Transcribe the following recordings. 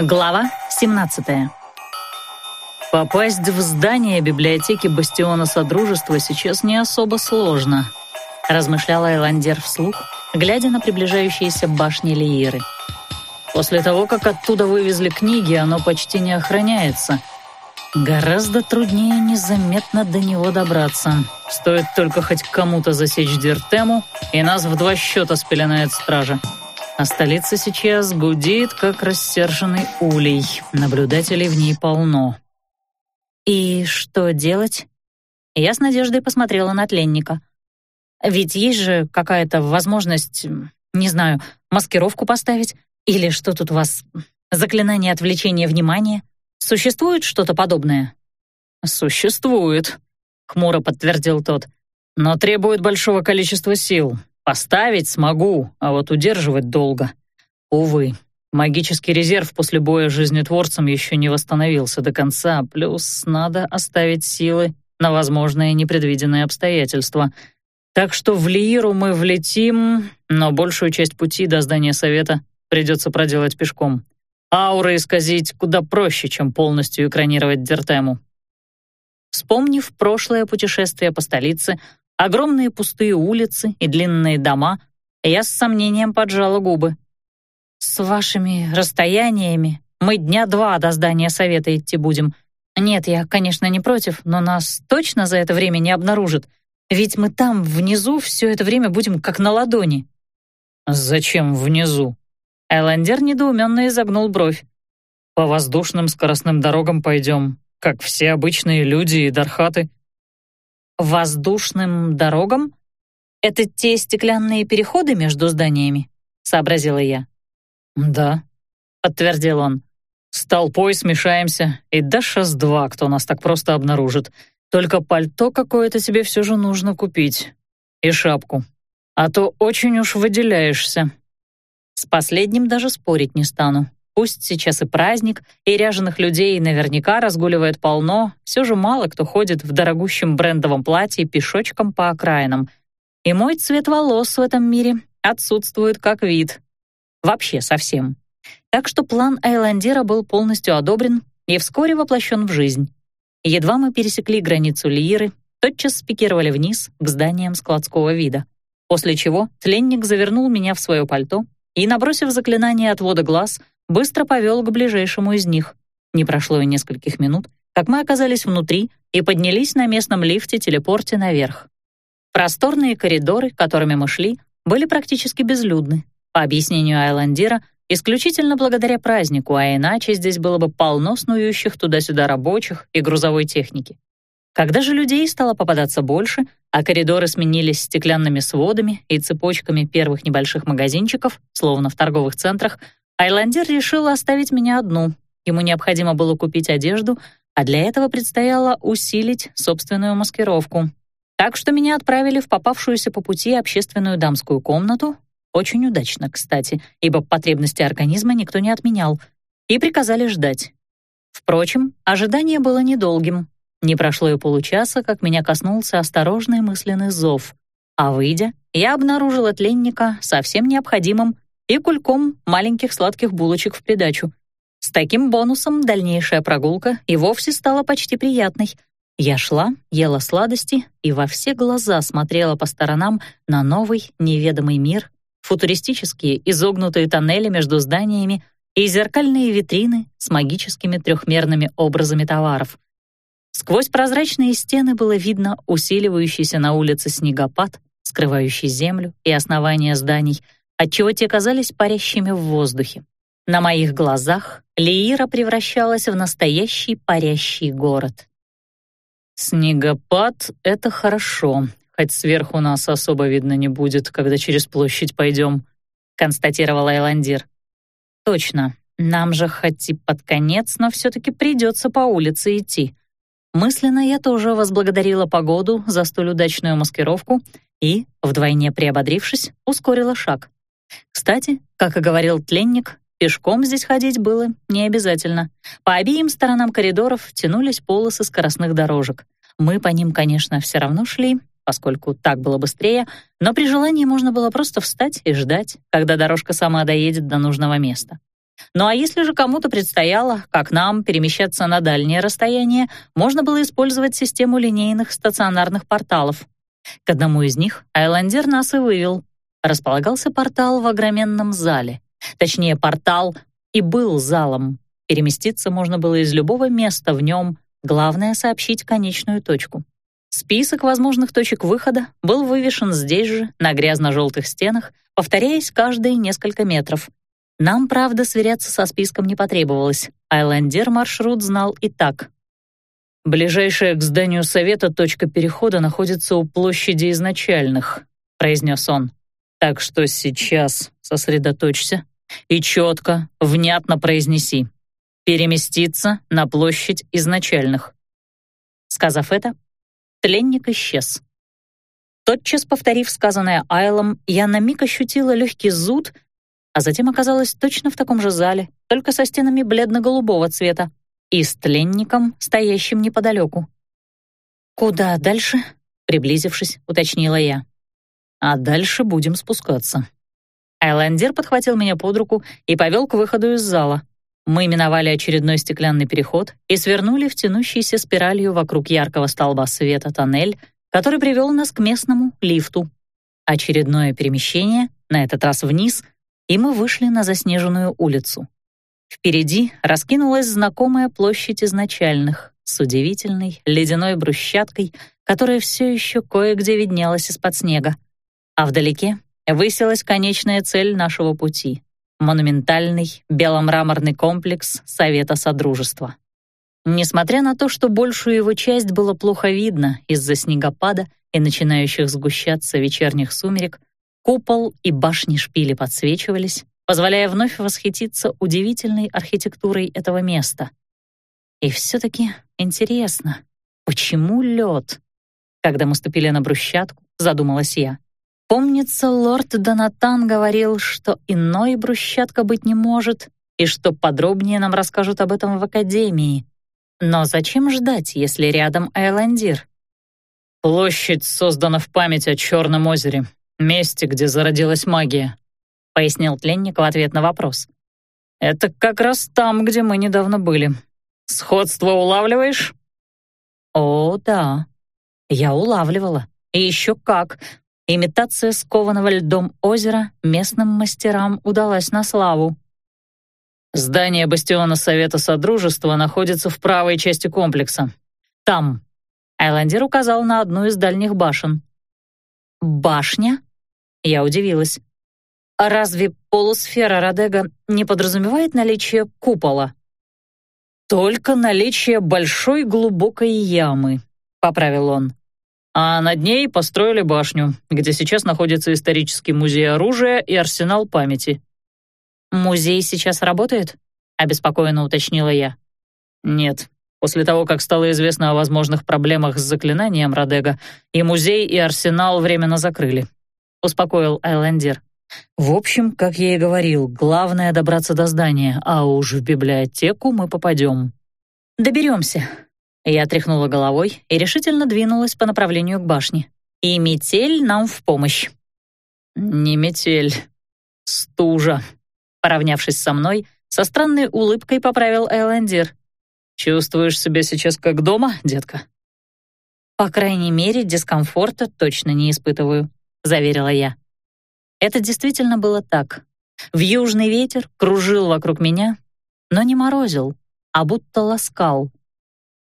Глава 17. Попасть в здание библиотеки Бастиона Содружества сейчас не особо сложно, размышлял Айландер вслух, глядя на приближающиеся башни Лииры. После того, как оттуда вывезли книги, оно почти не охраняется. Гораздо труднее незаметно до него добраться. Стоит только хоть кому-то засечь Дертему, и нас в два счета спеленает стража. А столица сейчас гудит, как рассерженный улей. Наблюдателей в ней полно. «И что делать?» Я с надеждой посмотрела на тленника. «Ведь есть же какая-то возможность, не знаю, маскировку поставить? Или что тут у вас? Заклинание отвлечения внимания? Существует что-то подобное?» «Существует», — хмуро подтвердил тот. «Но требует большого количества сил. Поставить смогу, а вот удерживать долго. Увы, магический резерв после боя с жизнетворцем еще не восстановился до конца, плюс надо оставить силы на возможные непредвиденные обстоятельства. Так что в Лииру мы влетим, но большую часть пути до здания совета придется проделать пешком. Ауры исказить куда проще, чем полностью экранировать Дертему. Вспомнив прошлое путешествие по столице, огромные пустые улицы и длинные дома, я с сомнением поджала губы. «С вашими расстояниями мы дня два до здания совета идти будем. Нет, я, конечно, не против, но нас точно за это время не обнаружат. Ведь мы там, внизу, все это время будем как на ладони». «Зачем внизу?» Эллендер недоуменно изогнул бровь. «По воздушным скоростным дорогам пойдем, как все обычные люди и дархаты воздушным дорогам? Это те стеклянные переходы между зданиями?» — сообразила я. «Да», — подтвердил он. «С толпой смешаемся, и даже с два, кто нас так просто обнаружит. Только пальто какое-то тебе все же нужно купить. И шапку. А то очень уж выделяешься». С последним даже спорить не стану. Пусть сейчас и праздник, и ряженых людей наверняка разгуливает полно, все же мало кто ходит в дорогущем брендовом платье пешочком по окраинам. И мой цвет волос в этом мире отсутствует как вид. Вообще совсем. Так что план Айландира был полностью одобрен и вскоре воплощен в жизнь. Едва мы пересекли границу Лииры, тотчас спикировали вниз к зданиям складского вида. После чего тленник завернул меня в свое пальто и, набросив заклинание отвода глаз, быстро повел к ближайшему из них. Не прошло и нескольких минут, как мы оказались внутри и поднялись на местном лифте-телепорте наверх. Просторные коридоры, которыми мы шли, были практически безлюдны. По объяснению Айландира, исключительно благодаря празднику, а иначе здесь было бы полно снующих туда-сюда рабочих и грузовой техники. Когда же людей стало попадаться больше, а коридоры сменились стеклянными сводами и цепочками первых небольших магазинчиков, словно в торговых центрах, Айландер решил оставить меня одну. Ему необходимо было купить одежду, а для этого предстояло усилить собственную маскировку. Так что меня отправили в попавшуюся по пути общественную дамскую комнату, очень удачно, кстати, ибо потребности организма никто не отменял, и приказали ждать. Впрочем, ожидание было недолгим. Не прошло и получаса, как меня коснулся осторожный мысленный зов. А выйдя, я обнаружила тленника совсем необходимым и кульком маленьких сладких булочек в придачу. С таким бонусом дальнейшая прогулка и вовсе стала почти приятной. Я шла, ела сладости и во все глаза смотрела по сторонам на новый неведомый мир, футуристические изогнутые тоннели между зданиями и зеркальные витрины с магическими трехмерными образами товаров. Сквозь прозрачные стены было видно усиливающийся на улице снегопад, скрывающий землю и основания зданий — отчего те казались парящими в воздухе. На моих глазах Лиира превращалась в настоящий парящий город. «Снегопад — это хорошо, хоть сверху нас особо видно не будет, когда через площадь пойдем», — констатировал Айландир. «Точно, нам же хоть и под конец, но все-таки придется по улице идти». Мысленно я тоже возблагодарила погоду за столь удачную маскировку и, вдвойне приободрившись, ускорила шаг. Кстати, как и говорил тленник, пешком здесь ходить было не обязательно. По обеим сторонам коридоров тянулись полосы скоростных дорожек. Мы по ним, конечно, все равно шли, поскольку так было быстрее, но при желании можно было просто встать и ждать, когда дорожка сама доедет до нужного места. Ну а если же кому-то предстояло, как нам, перемещаться на дальнее расстояние, можно было использовать систему линейных стационарных порталов. К одному из них Айландер нас и вывел. Располагался портал в огроменном зале. Точнее, портал и был залом. Переместиться можно было из любого места в нем, главное — сообщить конечную точку. Список возможных точек выхода был вывешен здесь же, на грязно-желтых стенах, повторяясь каждые несколько метров. Нам, правда, сверяться со списком не потребовалось. Айлендер маршрут знал и так. «Ближайшая к зданию совета точка перехода находится у площади изначальных», — произнес он. «Так что сейчас сосредоточься и четко, внятно произнеси. Переместиться на площадь изначальных». Сказав это, тленник исчез. Тотчас повторив сказанное Айлом, я на миг ощутила легкий зуд — а затем оказалась точно в таком же зале, только со стенами бледно-голубого цвета и с тленником, стоящим неподалеку. «Куда дальше?» — приблизившись, уточнила я. «А дальше будем спускаться». Айлендер подхватил меня под руку и повел к выходу из зала. Мы миновали очередной стеклянный переход и свернули в тянущийся спиралью вокруг яркого столба света тоннель, который привел нас к местному лифту. Очередное перемещение, на этот раз вниз — и мы вышли на заснеженную улицу. Впереди раскинулась знакомая площадь изначальных с удивительной ледяной брусчаткой, которая все еще кое-где виднелась из-под снега. А вдалеке высилась конечная цель нашего пути — монументальный беломраморный комплекс Совета Содружества. Несмотря на то, что большую его часть было плохо видно из-за снегопада и начинающих сгущаться вечерних сумерек, Купол и башни шпили подсвечивались, позволяя вновь восхититься удивительной архитектурой этого места. И все-таки интересно, почему лед? Когда мы ступили на брусчатку, задумалась я. Помнится, лорд Донатан говорил, что иной брусчатка быть не может, и что подробнее нам расскажут об этом в Академии. Но зачем ждать, если рядом Айландир? «Площадь создана в память о Черном озере», месте, где зародилась магия», — пояснил тленник в ответ на вопрос. «Это как раз там, где мы недавно были. Сходство улавливаешь?» «О, да, я улавливала. И еще как. Имитация скованного льдом озера местным мастерам удалась на славу». «Здание бастиона Совета Содружества находится в правой части комплекса. Там». Айландер указал на одну из дальних башен. «Башня?» Я удивилась. А разве полусфера Радега не подразумевает наличие купола? Только наличие большой глубокой ямы, поправил он. А над ней построили башню, где сейчас находится исторический музей оружия и арсенал памяти. Музей сейчас работает? обеспокоенно уточнила я. Нет. После того, как стало известно о возможных проблемах с заклинанием Радега, и музей, и арсенал временно закрыли. — успокоил Айлендер. «В общем, как я и говорил, главное — добраться до здания, а уж в библиотеку мы попадем». «Доберемся». Я тряхнула головой и решительно двинулась по направлению к башне. «И метель нам в помощь». «Не метель, стужа», — поравнявшись со мной, со странной улыбкой поправил Айлендер. «Чувствуешь себя сейчас как дома, детка?» «По крайней мере, дискомфорта точно не испытываю», — заверила я. Это действительно было так. В южный ветер кружил вокруг меня, но не морозил, а будто ласкал.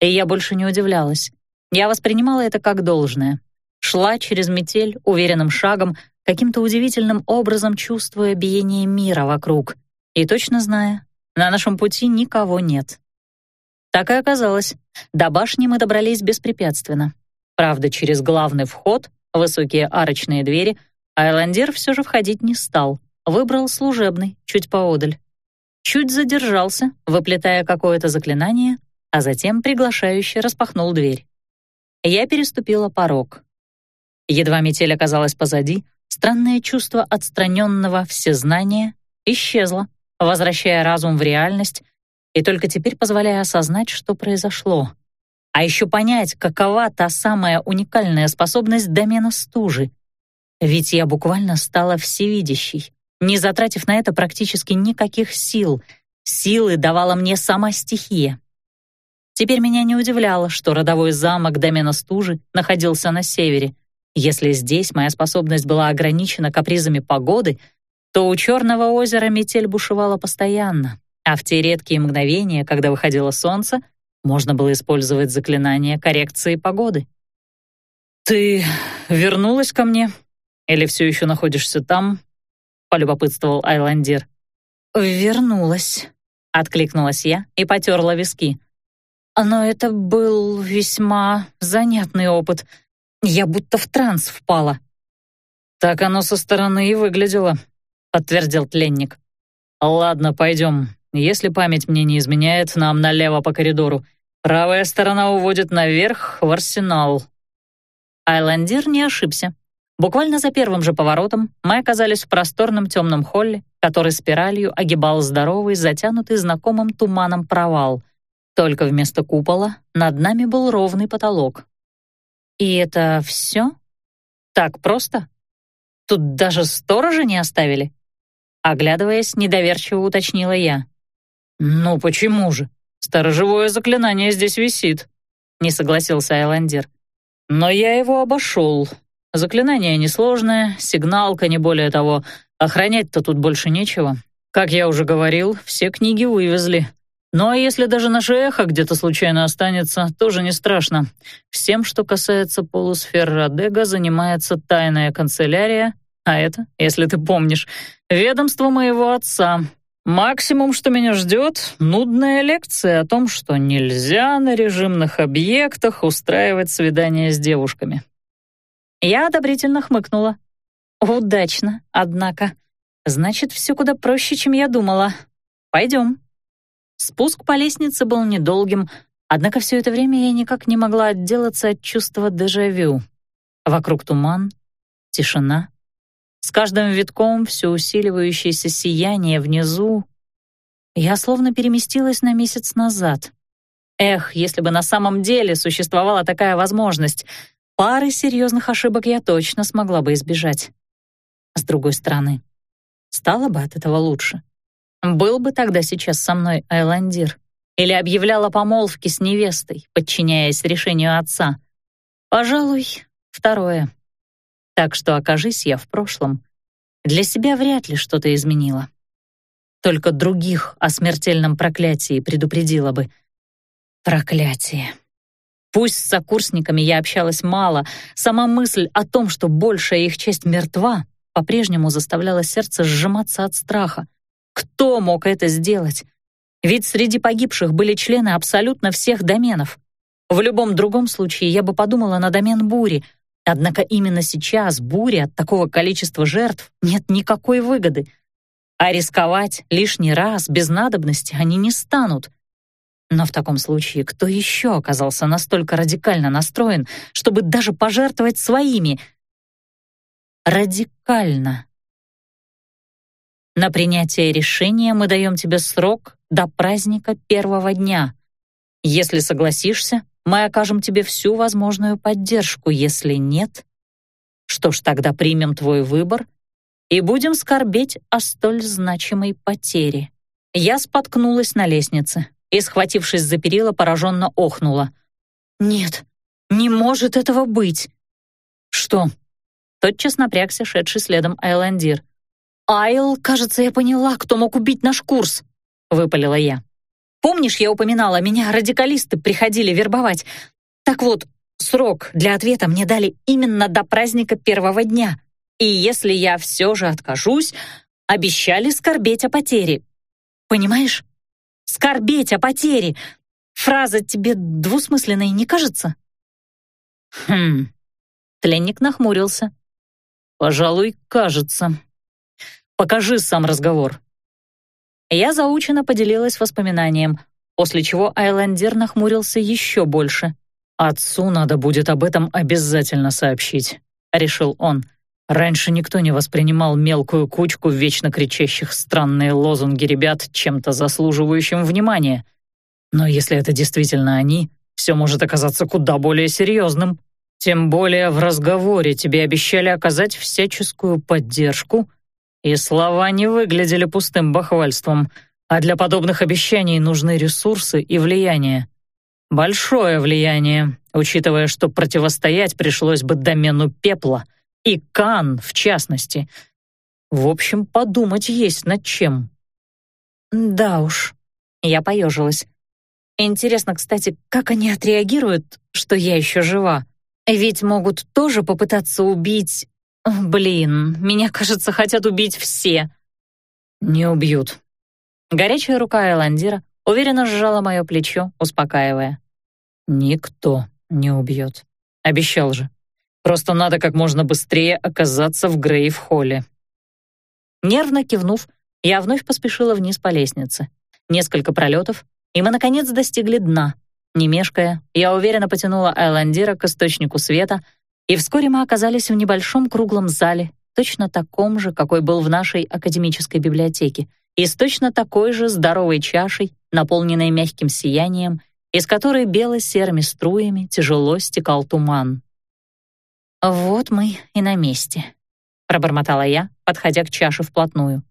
И я больше не удивлялась. Я воспринимала это как должное. Шла через метель уверенным шагом, каким-то удивительным образом чувствуя биение мира вокруг и точно зная, на нашем пути никого нет. Так и оказалось. До башни мы добрались беспрепятственно. Правда, через главный вход высокие арочные двери, Айландер все же входить не стал, выбрал служебный, чуть поодаль. Чуть задержался, выплетая какое-то заклинание, а затем приглашающе распахнул дверь. Я переступила порог. Едва метель оказалась позади, странное чувство отстраненного всезнания исчезло, возвращая разум в реальность и только теперь позволяя осознать, что произошло — а еще понять, какова та самая уникальная способность домена стужи. Ведь я буквально стала всевидящей, не затратив на это практически никаких сил, Силы давала мне сама стихия. Теперь меня не удивляло, что родовой замок домена стужи находился на севере. Если здесь моя способность была ограничена капризами погоды, то у Черного озера метель бушевала постоянно, а в те редкие мгновения, когда выходило солнце, можно было использовать заклинание коррекции погоды. «Ты вернулась ко мне? Или все еще находишься там?» — полюбопытствовал Айландир. «Вернулась», — откликнулась я и потерла виски. Но это был весьма занятный опыт. Я будто в транс впала. «Так оно со стороны и выглядело», — подтвердил тленник. «Ладно, пойдем. Если память мне не изменяет, нам налево по коридору. Правая сторона уводит наверх в арсенал». Айландир не ошибся. Буквально за первым же поворотом мы оказались в просторном темном холле, который спиралью огибал здоровый, затянутый знакомым туманом провал — только вместо купола над нами был ровный потолок. И это все? Так просто? Тут даже сторожа не оставили? Оглядываясь, недоверчиво уточнила я. «Ну почему же? Сторожевое заклинание здесь висит», — не согласился Айландер. «Но я его обошел. Заклинание несложное, сигналка не более того. Охранять-то тут больше нечего. Как я уже говорил, все книги вывезли, ну а если даже наше эхо где-то случайно останется, тоже не страшно. Всем, что касается полусфер Радега, занимается тайная канцелярия, а это, если ты помнишь, ведомство моего отца. Максимум, что меня ждет, нудная лекция о том, что нельзя на режимных объектах устраивать свидания с девушками. Я одобрительно хмыкнула. Удачно, однако. Значит, все куда проще, чем я думала. Пойдем. Спуск по лестнице был недолгим, однако все это время я никак не могла отделаться от чувства дежавю. Вокруг туман, тишина. С каждым витком все усиливающееся сияние внизу. Я словно переместилась на месяц назад. Эх, если бы на самом деле существовала такая возможность, пары серьезных ошибок я точно смогла бы избежать. С другой стороны, стало бы от этого лучше. Был бы тогда сейчас со мной Айландир или объявлял о помолвке с невестой, подчиняясь решению отца. Пожалуй, второе. Так что, окажись я в прошлом, для себя вряд ли что-то изменила. Только других о смертельном проклятии предупредила бы. Проклятие. Пусть с сокурсниками я общалась мало, сама мысль о том, что большая их часть мертва, по-прежнему заставляла сердце сжиматься от страха. Кто мог это сделать? Ведь среди погибших были члены абсолютно всех доменов. В любом другом случае я бы подумала на домен бури, однако именно сейчас бури от такого количества жертв нет никакой выгоды. А рисковать лишний раз без надобности они не станут. Но в таком случае кто еще оказался настолько радикально настроен, чтобы даже пожертвовать своими? Радикально. На принятие решения мы даем тебе срок до праздника первого дня. Если согласишься, мы окажем тебе всю возможную поддержку. Если нет, что ж, тогда примем твой выбор и будем скорбеть о столь значимой потере. Я споткнулась на лестнице и, схватившись за перила, пораженно охнула. «Нет, не может этого быть!» «Что?» Тотчас напрягся шедший следом Айландир. «Айл, кажется, я поняла, кто мог убить наш курс», — выпалила я. «Помнишь, я упоминала, меня радикалисты приходили вербовать? Так вот, срок для ответа мне дали именно до праздника первого дня. И если я все же откажусь, обещали скорбеть о потере. Понимаешь? Скорбеть о потере. Фраза тебе двусмысленной не кажется?» «Хм...» Тленник нахмурился. «Пожалуй, кажется. Покажи сам разговор». Я заученно поделилась воспоминанием, после чего Айлендер нахмурился еще больше. «Отцу надо будет об этом обязательно сообщить», — решил он. Раньше никто не воспринимал мелкую кучку вечно кричащих странные лозунги ребят чем-то заслуживающим внимания. Но если это действительно они, все может оказаться куда более серьезным. Тем более в разговоре тебе обещали оказать всяческую поддержку и слова не выглядели пустым бахвальством. А для подобных обещаний нужны ресурсы и влияние. Большое влияние, учитывая, что противостоять пришлось бы домену пепла и Кан, в частности. В общем, подумать есть над чем. Да уж, я поежилась. Интересно, кстати, как они отреагируют, что я еще жива? Ведь могут тоже попытаться убить... Блин, меня, кажется, хотят убить все. Не убьют. Горячая рука Эландира уверенно сжала мое плечо, успокаивая. Никто не убьет. Обещал же. Просто надо как можно быстрее оказаться в Грейв-холле. Нервно кивнув, я вновь поспешила вниз по лестнице. Несколько пролетов, и мы, наконец, достигли дна. Не мешкая, я уверенно потянула Айландира к источнику света, и вскоре мы оказались в небольшом круглом зале, точно таком же, какой был в нашей академической библиотеке, и с точно такой же здоровой чашей, наполненной мягким сиянием, из которой бело-серыми струями тяжело стекал туман. «Вот мы и на месте», — пробормотала я, подходя к чаше вплотную.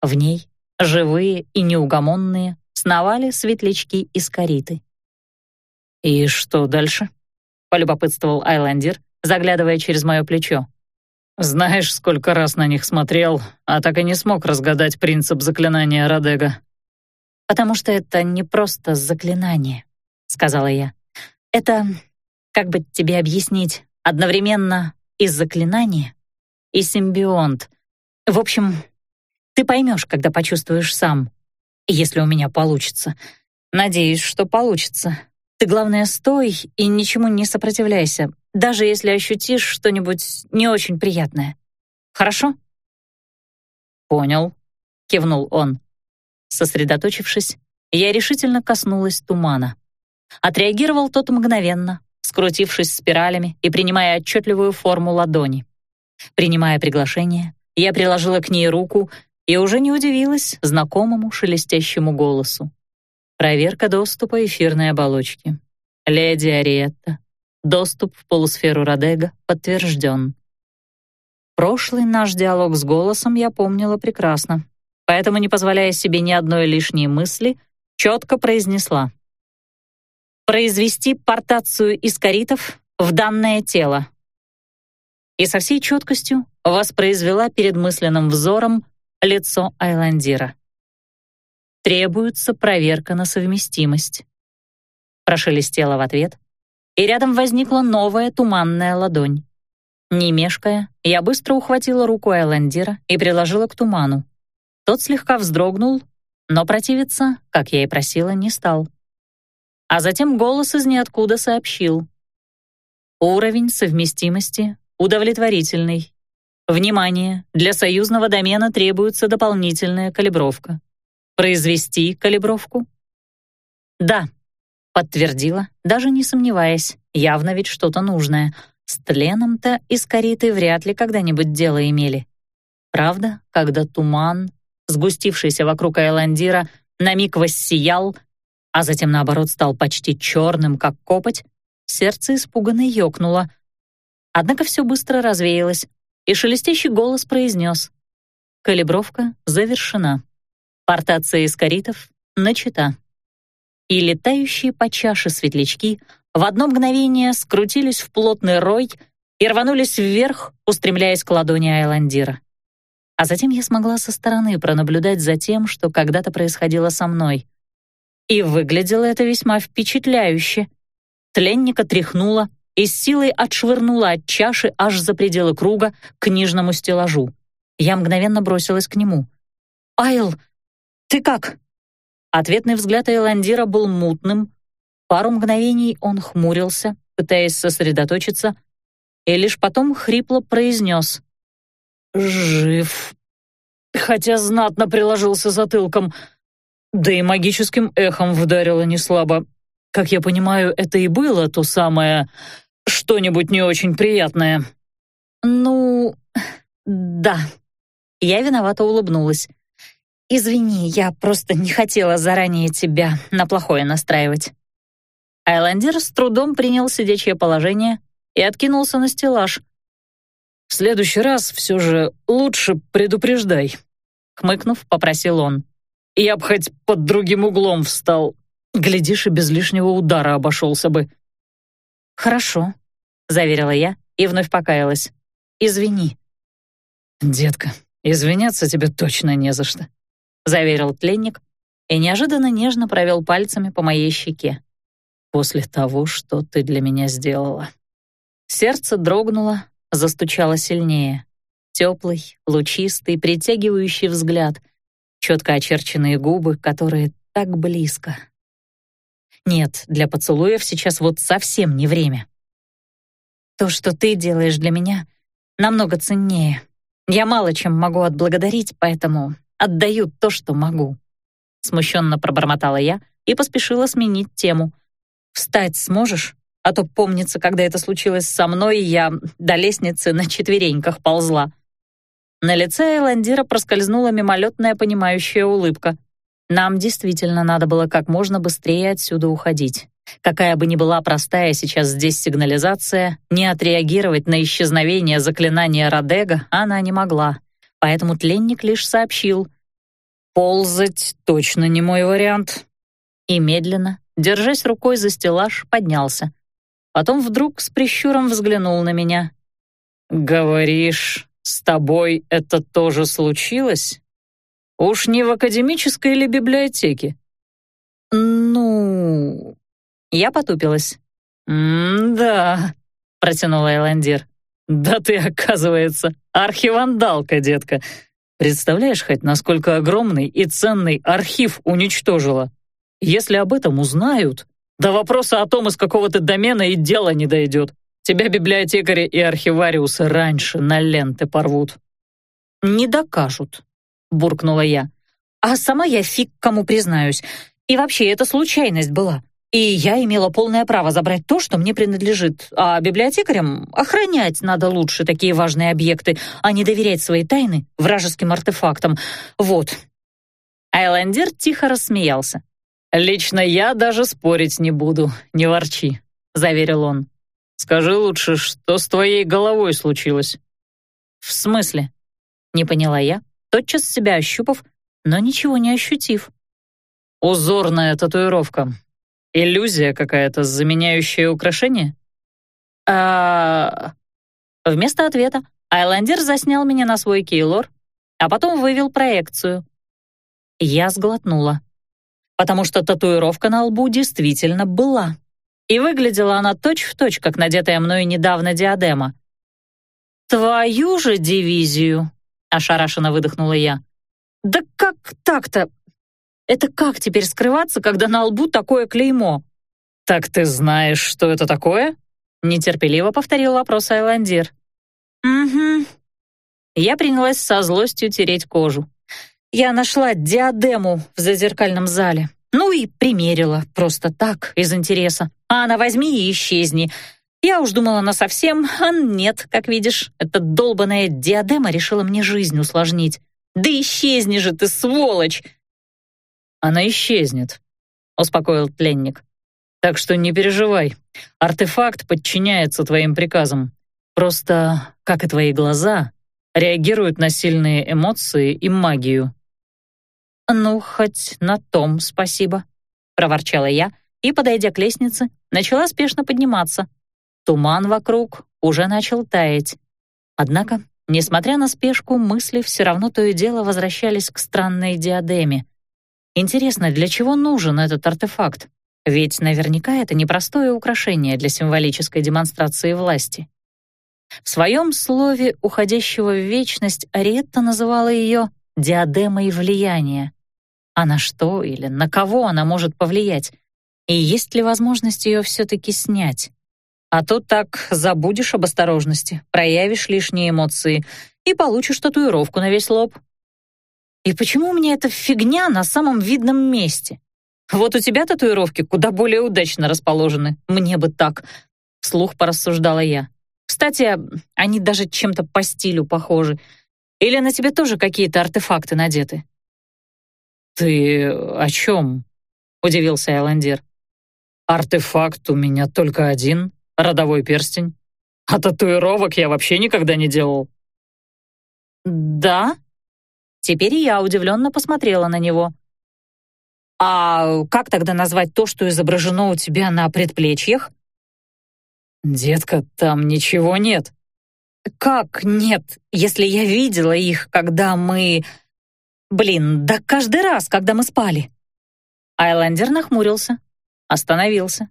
В ней, живые и неугомонные, сновали светлячки из кориты. «И что дальше?» — полюбопытствовал Айлендер, заглядывая через мое плечо. «Знаешь, сколько раз на них смотрел, а так и не смог разгадать принцип заклинания Радега». «Потому что это не просто заклинание», — сказала я. «Это, как бы тебе объяснить, одновременно и заклинание, и симбионт. В общем, ты поймешь, когда почувствуешь сам, если у меня получится. Надеюсь, что получится. Ты, главное, стой и ничему не сопротивляйся, даже если ощутишь что-нибудь не очень приятное. Хорошо? Понял, кивнул он. Сосредоточившись, я решительно коснулась тумана. Отреагировал тот мгновенно, скрутившись спиралями и принимая отчетливую форму ладони. Принимая приглашение, я приложила к ней руку и уже не удивилась знакомому шелестящему голосу. Проверка доступа эфирной оболочки. Леди Ариетта. Доступ в полусферу Радега подтвержден. Прошлый наш диалог с голосом я помнила прекрасно, поэтому, не позволяя себе ни одной лишней мысли, четко произнесла. «Произвести портацию искоритов в данное тело». И со всей четкостью воспроизвела перед мысленным взором лицо Айландира. «Требуется проверка на совместимость». Прошелестела в ответ, и рядом возникла новая туманная ладонь. Не мешкая, я быстро ухватила руку Айландира и приложила к туману. Тот слегка вздрогнул, но противиться, как я и просила, не стал. А затем голос из ниоткуда сообщил. Уровень совместимости удовлетворительный. Внимание! Для союзного домена требуется дополнительная калибровка. Произвести калибровку? Да, подтвердила, даже не сомневаясь. Явно ведь что-то нужное. С тленом-то из кориты вряд ли когда-нибудь дело имели. Правда, когда туман, сгустившийся вокруг Айландира, на миг воссиял, а затем, наоборот, стал почти черным, как копоть, сердце испуганно ёкнуло. Однако все быстро развеялось, и шелестящий голос произнес «Калибровка завершена. Портация искоритов начата». И летающие по чаше светлячки в одно мгновение скрутились в плотный рой и рванулись вверх, устремляясь к ладони Айландира. А затем я смогла со стороны пронаблюдать за тем, что когда-то происходило со мной. И выглядело это весьма впечатляюще. Тленника тряхнула, и с силой отшвырнула от чаши аж за пределы круга к книжному стеллажу. Я мгновенно бросилась к нему. «Айл, ты как?» Ответный взгляд Эйландира был мутным. Пару мгновений он хмурился, пытаясь сосредоточиться, и лишь потом хрипло произнес. «Жив, хотя знатно приложился затылком, да и магическим эхом вдарило неслабо. Как я понимаю, это и было то самое что-нибудь не очень приятное?» «Ну, да». Я виновато улыбнулась. «Извини, я просто не хотела заранее тебя на плохое настраивать». Айландер с трудом принял сидячее положение и откинулся на стеллаж. «В следующий раз все же лучше предупреждай», — хмыкнув, попросил он. Я б хоть под другим углом встал. Глядишь, и без лишнего удара обошелся бы». «Хорошо», — заверила я и вновь покаялась. «Извини». «Детка, извиняться тебе точно не за что», — заверил тленник и неожиданно нежно провел пальцами по моей щеке. «После того, что ты для меня сделала». Сердце дрогнуло, застучало сильнее. Теплый, лучистый, притягивающий взгляд, четко очерченные губы, которые так близко. Нет, для поцелуев сейчас вот совсем не время. То, что ты делаешь для меня, намного ценнее. Я мало чем могу отблагодарить, поэтому отдаю то, что могу. Смущенно пробормотала я и поспешила сменить тему. «Встать сможешь? А то помнится, когда это случилось со мной, я до лестницы на четвереньках ползла». На лице Эландира проскользнула мимолетная понимающая улыбка. Нам действительно надо было как можно быстрее отсюда уходить. Какая бы ни была простая сейчас здесь сигнализация, не отреагировать на исчезновение заклинания Радега она не могла. Поэтому тленник лишь сообщил «Ползать точно не мой вариант». И медленно, держась рукой за стеллаж, поднялся. Потом вдруг с прищуром взглянул на меня. «Говоришь, с тобой это тоже случилось? Уж не в академической или библиотеке?» «Ну...» Я потупилась. «М-да», — протянула Эландир. «Да ты, оказывается, архивандалка, детка. Представляешь хоть, насколько огромный и ценный архив уничтожила? Если об этом узнают, до вопроса о том, из какого ты домена и дело не дойдет. Тебя библиотекари и архивариусы раньше на ленты порвут». «Не докажут», — буркнула я. «А сама я фиг кому признаюсь. И вообще, это случайность была. И я имела полное право забрать то, что мне принадлежит. А библиотекарям охранять надо лучше такие важные объекты, а не доверять свои тайны вражеским артефактам. Вот». Айлендер тихо рассмеялся. «Лично я даже спорить не буду, не ворчи», — заверил он. Скажи лучше, что с твоей головой случилось?» «В смысле?» — не поняла я, тотчас себя ощупав, но ничего не ощутив. «Узорная татуировка. Иллюзия какая-то, заменяющая украшение?» а Вместо ответа Айландер заснял меня на свой кейлор, а потом вывел проекцию. Я сглотнула, потому что татуировка на лбу действительно была и выглядела она точь-в-точь, точь, как надетая мною недавно диадема. «Твою же дивизию!» — ошарашенно выдохнула я. «Да как так-то? Это как теперь скрываться, когда на лбу такое клеймо?» «Так ты знаешь, что это такое?» — нетерпеливо повторил вопрос Айландир. «Угу». Я принялась со злостью тереть кожу. Я нашла диадему в зазеркальном зале. Ну и примерила, просто так, из интереса. А она возьми и исчезни. Я уж думала на совсем, а нет, как видишь, эта долбаная диадема решила мне жизнь усложнить. Да исчезни же ты, сволочь! Она исчезнет, успокоил пленник. Так что не переживай. Артефакт подчиняется твоим приказам. Просто, как и твои глаза, реагируют на сильные эмоции и магию. «Ну, хоть на том спасибо», — проворчала я и, подойдя к лестнице, начала спешно подниматься. Туман вокруг уже начал таять. Однако, несмотря на спешку, мысли все равно то и дело возвращались к странной диадеме. Интересно, для чего нужен этот артефакт? Ведь наверняка это непростое украшение для символической демонстрации власти. В своем слове, уходящего в вечность, Ариетта называла ее диадемой влияния. А на что или на кого она может повлиять? И есть ли возможность ее все-таки снять? А то так забудешь об осторожности, проявишь лишние эмоции и получишь татуировку на весь лоб. И почему у меня эта фигня на самом видном месте? Вот у тебя татуировки куда более удачно расположены. Мне бы так. Вслух порассуждала я. Кстати, они даже чем-то по стилю похожи. Или на тебе тоже какие-то артефакты надеты? «Ты о чем?» — удивился Эландир. «Артефакт у меня только один, родовой перстень. А татуировок я вообще никогда не делал». «Да?» Теперь я удивленно посмотрела на него. А как тогда назвать то, что изображено у тебя на предплечьях? Детка, там ничего нет. Как нет, если я видела их, когда мы... Блин, да каждый раз, когда мы спали. Айлендер нахмурился, остановился.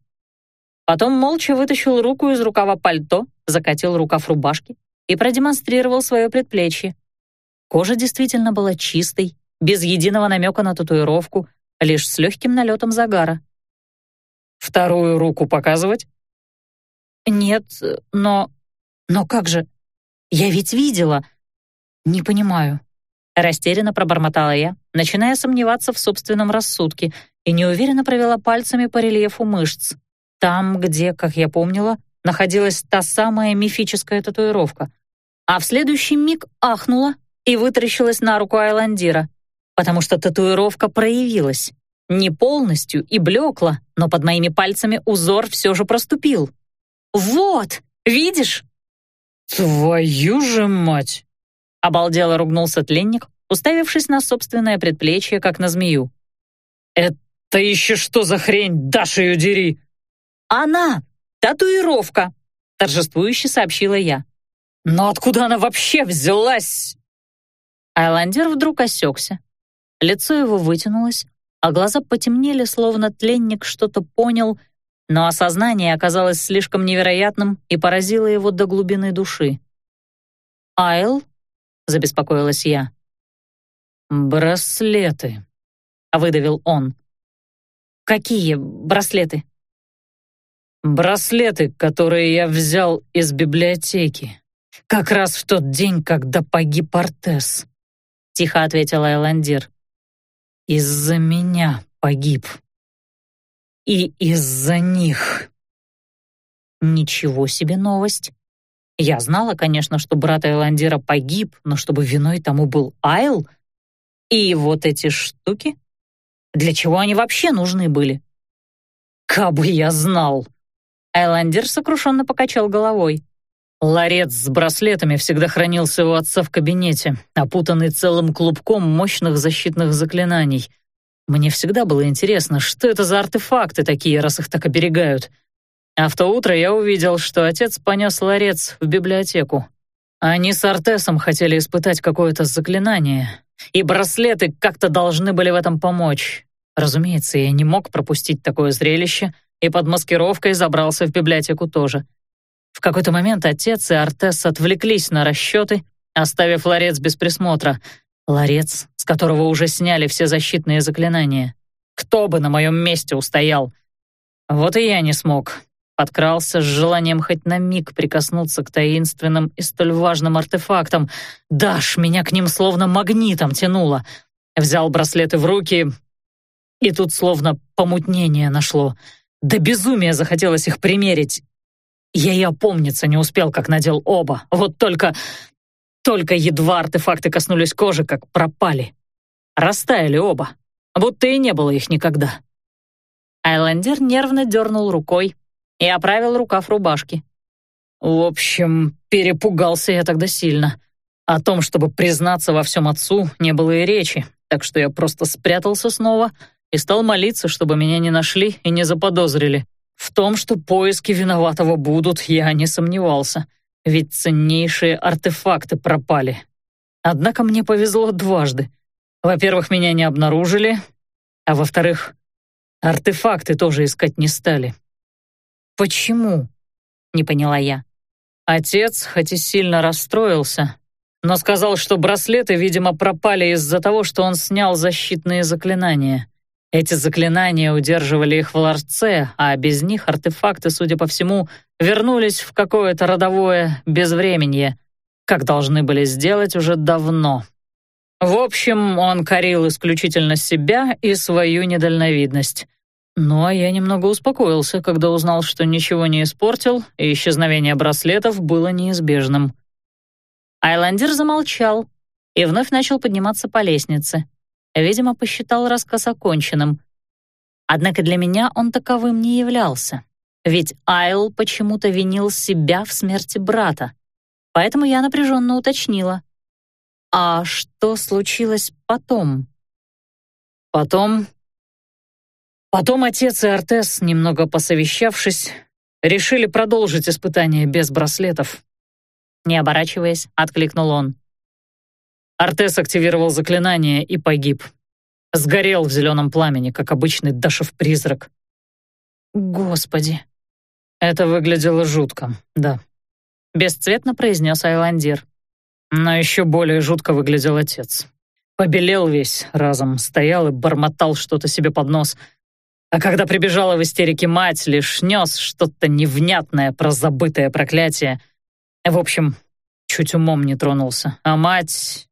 Потом молча вытащил руку из рукава пальто, закатил рукав рубашки и продемонстрировал свое предплечье. Кожа действительно была чистой, без единого намека на татуировку, лишь с легким налетом загара. «Вторую руку показывать?» «Нет, но... Но как же? Я ведь видела. Не понимаю». Растерянно пробормотала я, начиная сомневаться в собственном рассудке, и неуверенно провела пальцами по рельефу мышц. Там, где, как я помнила, находилась та самая мифическая татуировка. А в следующий миг ахнула и вытаращилась на руку Айландира, потому что татуировка проявилась. Не полностью и блекла, но под моими пальцами узор все же проступил. «Вот, видишь?» «Твою же мать!» Обалдело ругнулся тленник, уставившись на собственное предплечье, как на змею. «Это еще что за хрень, Даша ее дери!» «Она! Татуировка!» — торжествующе сообщила я. «Но откуда она вообще взялась?» Айландер вдруг осекся. Лицо его вытянулось, а глаза потемнели, словно тленник что-то понял, но осознание оказалось слишком невероятным и поразило его до глубины души. «Айл?» — забеспокоилась я. «Браслеты», — выдавил он. «Какие браслеты?» «Браслеты, которые я взял из библиотеки, как раз в тот день, когда погиб Артес», — тихо ответила Эландир. «Из-за меня погиб. И из-за них». Ничего себе новость. Я знала, конечно, что брат Айландира погиб, но чтобы виной тому был Айл? И вот эти штуки? Для чего они вообще нужны были? «Кабы я знал!» Айландер сокрушенно покачал головой. Ларец с браслетами всегда хранился у отца в кабинете, опутанный целым клубком мощных защитных заклинаний. Мне всегда было интересно, что это за артефакты такие, раз их так оберегают. А в то утро я увидел, что отец понес ларец в библиотеку. Они с Артесом хотели испытать какое-то заклинание, и браслеты как-то должны были в этом помочь. Разумеется, я не мог пропустить такое зрелище, и под маскировкой забрался в библиотеку тоже. В какой-то момент отец и Артес отвлеклись на расчеты, оставив ларец без присмотра. Ларец, с которого уже сняли все защитные заклинания. Кто бы на моем месте устоял? Вот и я не смог подкрался с желанием хоть на миг прикоснуться к таинственным и столь важным артефактам. Даш, меня к ним словно магнитом тянуло. Взял браслеты в руки, и тут словно помутнение нашло. До безумия захотелось их примерить. Я и опомниться не успел, как надел оба. Вот только... Только едва артефакты коснулись кожи, как пропали. Растаяли оба, будто и не было их никогда. Айлендер нервно дернул рукой, и оправил рукав рубашки. В общем, перепугался я тогда сильно. О том, чтобы признаться во всем отцу, не было и речи, так что я просто спрятался снова и стал молиться, чтобы меня не нашли и не заподозрили. В том, что поиски виноватого будут, я не сомневался, ведь ценнейшие артефакты пропали. Однако мне повезло дважды. Во-первых, меня не обнаружили, а во-вторых, артефакты тоже искать не стали. «Почему?» — не поняла я. Отец, хоть и сильно расстроился, но сказал, что браслеты, видимо, пропали из-за того, что он снял защитные заклинания. Эти заклинания удерживали их в ларце, а без них артефакты, судя по всему, вернулись в какое-то родовое безвременье, как должны были сделать уже давно. В общем, он корил исключительно себя и свою недальновидность. А я немного успокоился, когда узнал, что ничего не испортил, и исчезновение браслетов было неизбежным. Айландер замолчал и вновь начал подниматься по лестнице. Видимо, посчитал рассказ оконченным. Однако для меня он таковым не являлся, ведь Айл почему-то винил себя в смерти брата. Поэтому я напряженно уточнила. «А что случилось потом?» «Потом Потом отец и Артес, немного посовещавшись, решили продолжить испытание без браслетов. Не оборачиваясь, откликнул он. Артес активировал заклинание и погиб. Сгорел в зеленом пламени, как обычный Дашев-призрак. Господи. Это выглядело жутко, да. Бесцветно произнес Айландир. Но еще более жутко выглядел отец. Побелел весь разом, стоял и бормотал что-то себе под нос. А когда прибежала в истерике мать, лишь нес что-то невнятное про забытое проклятие. В общем, чуть умом не тронулся. А мать...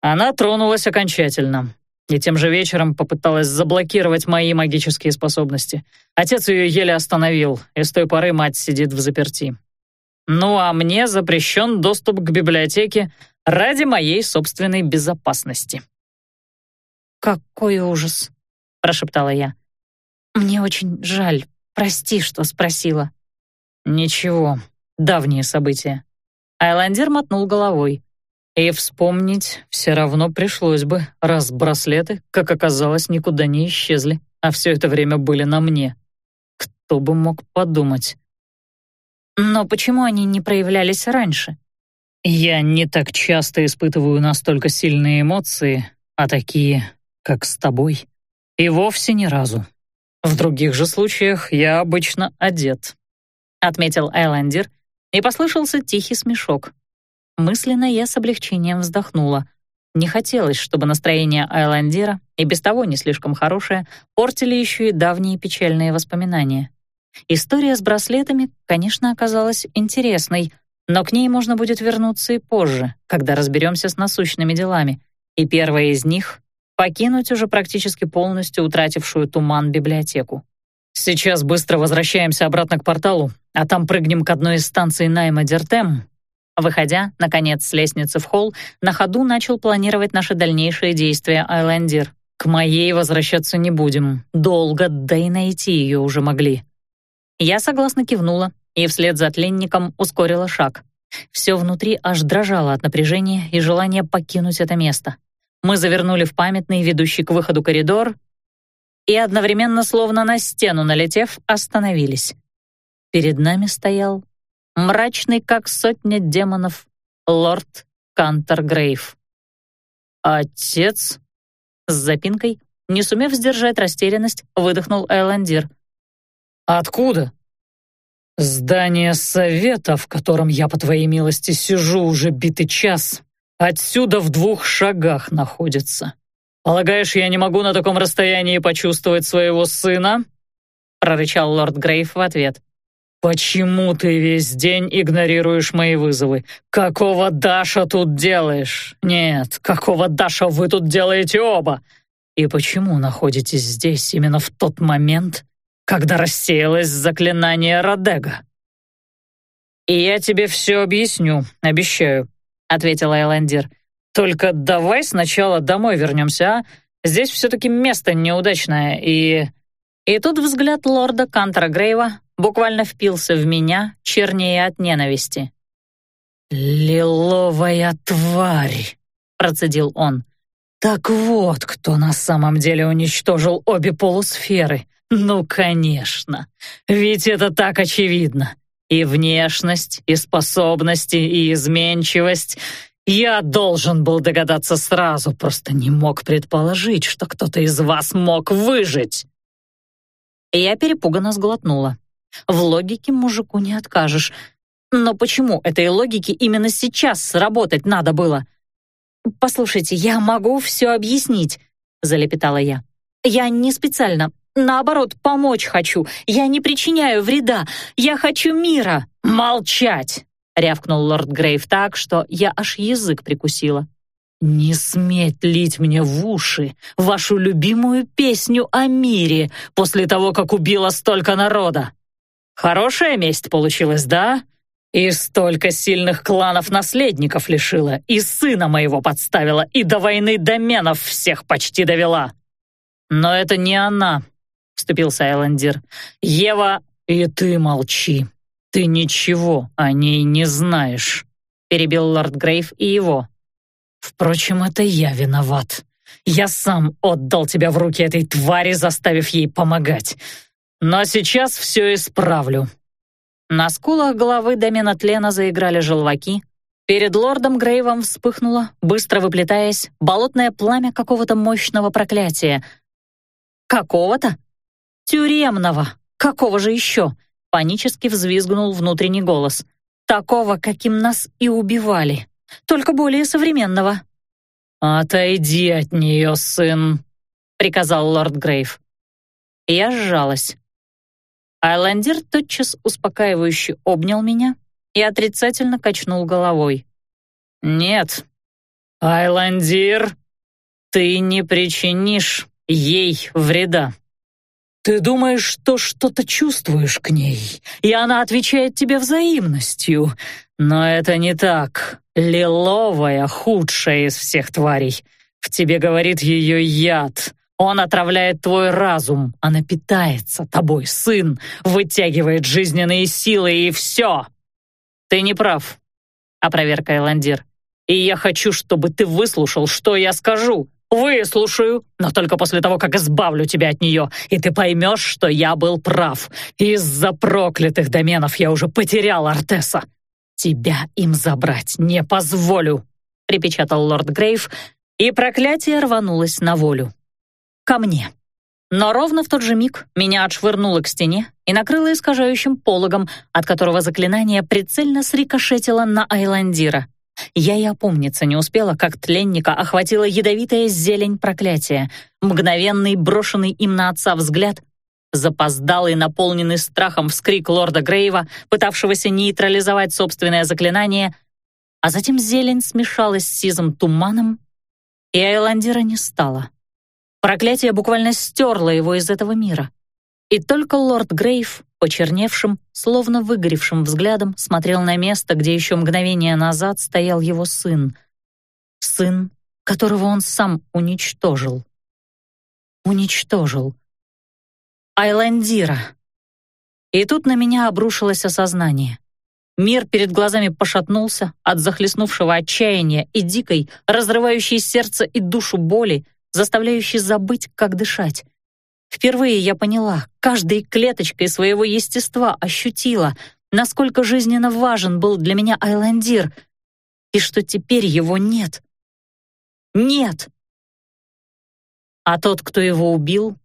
Она тронулась окончательно. И тем же вечером попыталась заблокировать мои магические способности. Отец ее еле остановил, и с той поры мать сидит в заперти. Ну а мне запрещен доступ к библиотеке ради моей собственной безопасности. «Какой ужас!» — прошептала я. «Мне очень жаль. Прости, что спросила». «Ничего, давние события». Айландер мотнул головой. И вспомнить все равно пришлось бы, раз браслеты, как оказалось, никуда не исчезли, а все это время были на мне. Кто бы мог подумать. Но почему они не проявлялись раньше? Я не так часто испытываю настолько сильные эмоции, а такие, как с тобой, и вовсе ни разу. В других же случаях я обычно одет, отметил Айлендер, и послышался тихий смешок. Мысленно я с облегчением вздохнула. Не хотелось, чтобы настроение Айландера, и без того не слишком хорошее, портили еще и давние печальные воспоминания. История с браслетами, конечно, оказалась интересной, но к ней можно будет вернуться и позже, когда разберемся с насущными делами. И первая из них — покинуть уже практически полностью утратившую туман библиотеку. Сейчас быстро возвращаемся обратно к порталу, а там прыгнем к одной из станций Найма Дертем. Выходя, наконец, с лестницы в холл, на ходу начал планировать наши дальнейшие действия Айлендер. К моей возвращаться не будем. Долго, да и найти ее уже могли. Я согласно кивнула и вслед за тленником ускорила шаг. Все внутри аж дрожало от напряжения и желания покинуть это место. Мы завернули в памятный, ведущий к выходу коридор, и одновременно, словно на стену налетев, остановились. Перед нами стоял мрачный, как сотня демонов, лорд Кантергрейв. «Отец?» С запинкой, не сумев сдержать растерянность, выдохнул Эландир — «Откуда?» «Здание совета, в котором я, по твоей милости, сижу уже битый час, отсюда в двух шагах находится. Полагаешь, я не могу на таком расстоянии почувствовать своего сына?» прорычал лорд Грейв в ответ. «Почему ты весь день игнорируешь мои вызовы? Какого Даша тут делаешь? Нет, какого Даша вы тут делаете оба? И почему находитесь здесь именно в тот момент, когда рассеялось заклинание Родега. «И я тебе все объясню, обещаю», — ответил Айлендир. «Только давай сначала домой вернемся, а? Здесь все-таки место неудачное, и...» И тут взгляд лорда Кантера Грейва буквально впился в меня, чернее от ненависти. «Лиловая тварь!» — процедил он. «Так вот, кто на самом деле уничтожил обе полусферы. Ну, конечно, ведь это так очевидно. И внешность, и способности, и изменчивость. Я должен был догадаться сразу, просто не мог предположить, что кто-то из вас мог выжить. Я перепуганно сглотнула. В логике мужику не откажешь. Но почему этой логике именно сейчас сработать надо было? «Послушайте, я могу все объяснить», — залепетала я. «Я не специально, Наоборот, помочь хочу. Я не причиняю вреда. Я хочу мира. Молчать, рявкнул лорд Грейв так, что я аж язык прикусила. Не сметь лить мне в уши вашу любимую песню о мире после того, как убила столько народа. Хорошая месть получилась, да? И столько сильных кланов-наследников лишила, и сына моего подставила, и до войны доменов всех почти довела. Но это не она, вступился Айлендир. «Ева, и ты молчи. Ты ничего о ней не знаешь», — перебил лорд Грейв и его. «Впрочем, это я виноват. Я сам отдал тебя в руки этой твари, заставив ей помогать. Но сейчас все исправлю». На скулах головы домена тлена заиграли желваки. Перед лордом Грейвом вспыхнуло, быстро выплетаясь, болотное пламя какого-то мощного проклятия. «Какого-то? Тюремного! Какого же еще?» — панически взвизгнул внутренний голос. «Такого, каким нас и убивали, только более современного». «Отойди от нее, сын», — приказал лорд Грейв. Я сжалась. Айландир тотчас успокаивающе обнял меня и отрицательно качнул головой. «Нет, Айландир, ты не причинишь ей вреда. Ты думаешь, что что-то чувствуешь к ней, и она отвечает тебе взаимностью, но это не так. Лиловая, худшая из всех тварей. В тебе говорит ее яд, он отравляет твой разум, она питается тобой, сын, вытягивает жизненные силы и все. Ты не прав, опроверг Айландир. И я хочу, чтобы ты выслушал, что я скажу. Выслушаю, но только после того, как избавлю тебя от нее, и ты поймешь, что я был прав. Из-за проклятых доменов я уже потерял Артеса. Тебя им забрать не позволю, припечатал лорд Грейв, и проклятие рванулось на волю ко мне. Но ровно в тот же миг меня отшвырнуло к стене и накрыло искажающим пологом, от которого заклинание прицельно срикошетило на Айландира. Я и опомниться не успела, как тленника охватила ядовитая зелень проклятия, мгновенный брошенный им на отца взгляд, запоздалый, наполненный страхом вскрик лорда Грейва, пытавшегося нейтрализовать собственное заклинание, а затем зелень смешалась с сизым туманом, и Айландира не стало. Проклятие буквально стерло его из этого мира. И только лорд Грейв, почерневшим, словно выгоревшим взглядом, смотрел на место, где еще мгновение назад стоял его сын. Сын, которого он сам уничтожил. Уничтожил. Айландира. И тут на меня обрушилось осознание. Мир перед глазами пошатнулся от захлестнувшего отчаяния и дикой, разрывающей сердце и душу боли, заставляющий забыть, как дышать. Впервые я поняла, каждой клеточкой своего естества ощутила, насколько жизненно важен был для меня Айландир, и что теперь его нет. Нет! А тот, кто его убил,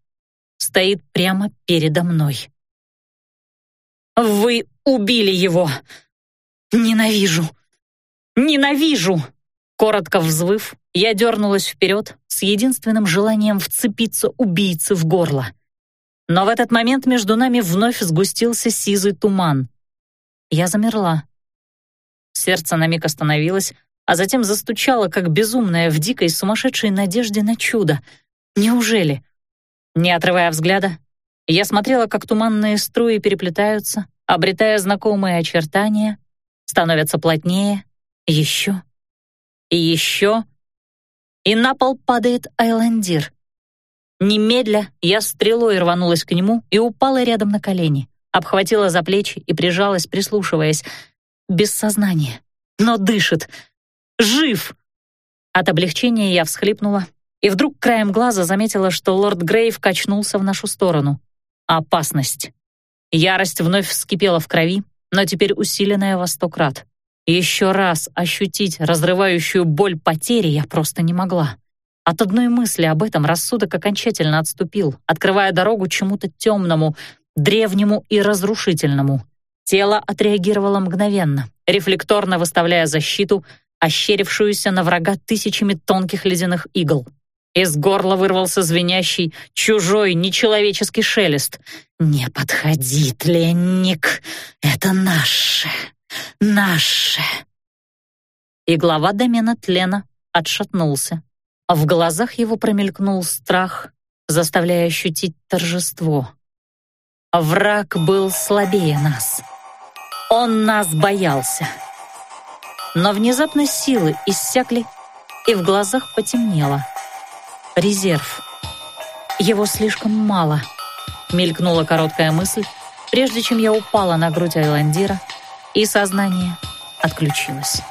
стоит прямо передо мной. «Вы убили его! Ненавижу! Ненавижу!» Коротко взвыв, я дернулась вперед с единственным желанием вцепиться убийце в горло. Но в этот момент между нами вновь сгустился сизый туман. Я замерла. Сердце на миг остановилось, а затем застучало, как безумное, в дикой сумасшедшей надежде на чудо. Неужели? Не отрывая взгляда, я смотрела, как туманные струи переплетаются, обретая знакомые очертания, становятся плотнее, еще и еще. И на пол падает Айландир. Немедля я стрелой рванулась к нему и упала рядом на колени, обхватила за плечи и прижалась, прислушиваясь. Без сознания, но дышит. Жив! От облегчения я всхлипнула и вдруг краем глаза заметила, что лорд Грейв качнулся в нашу сторону. Опасность. Ярость вновь вскипела в крови, но теперь усиленная во сто крат. Еще раз ощутить разрывающую боль потери я просто не могла. От одной мысли об этом рассудок окончательно отступил, открывая дорогу чему-то темному, древнему и разрушительному. Тело отреагировало мгновенно, рефлекторно выставляя защиту, ощерившуюся на врага тысячами тонких ледяных игл. Из горла вырвался звенящий, чужой, нечеловеческий шелест. «Не подходи, тленник, это наше!» Наше!» И глава домена тлена отшатнулся, а в глазах его промелькнул страх, заставляя ощутить торжество. Враг был слабее нас. Он нас боялся. Но внезапно силы иссякли, и в глазах потемнело. Резерв. Его слишком мало. Мелькнула короткая мысль, прежде чем я упала на грудь Айландира — и сознание отключилось.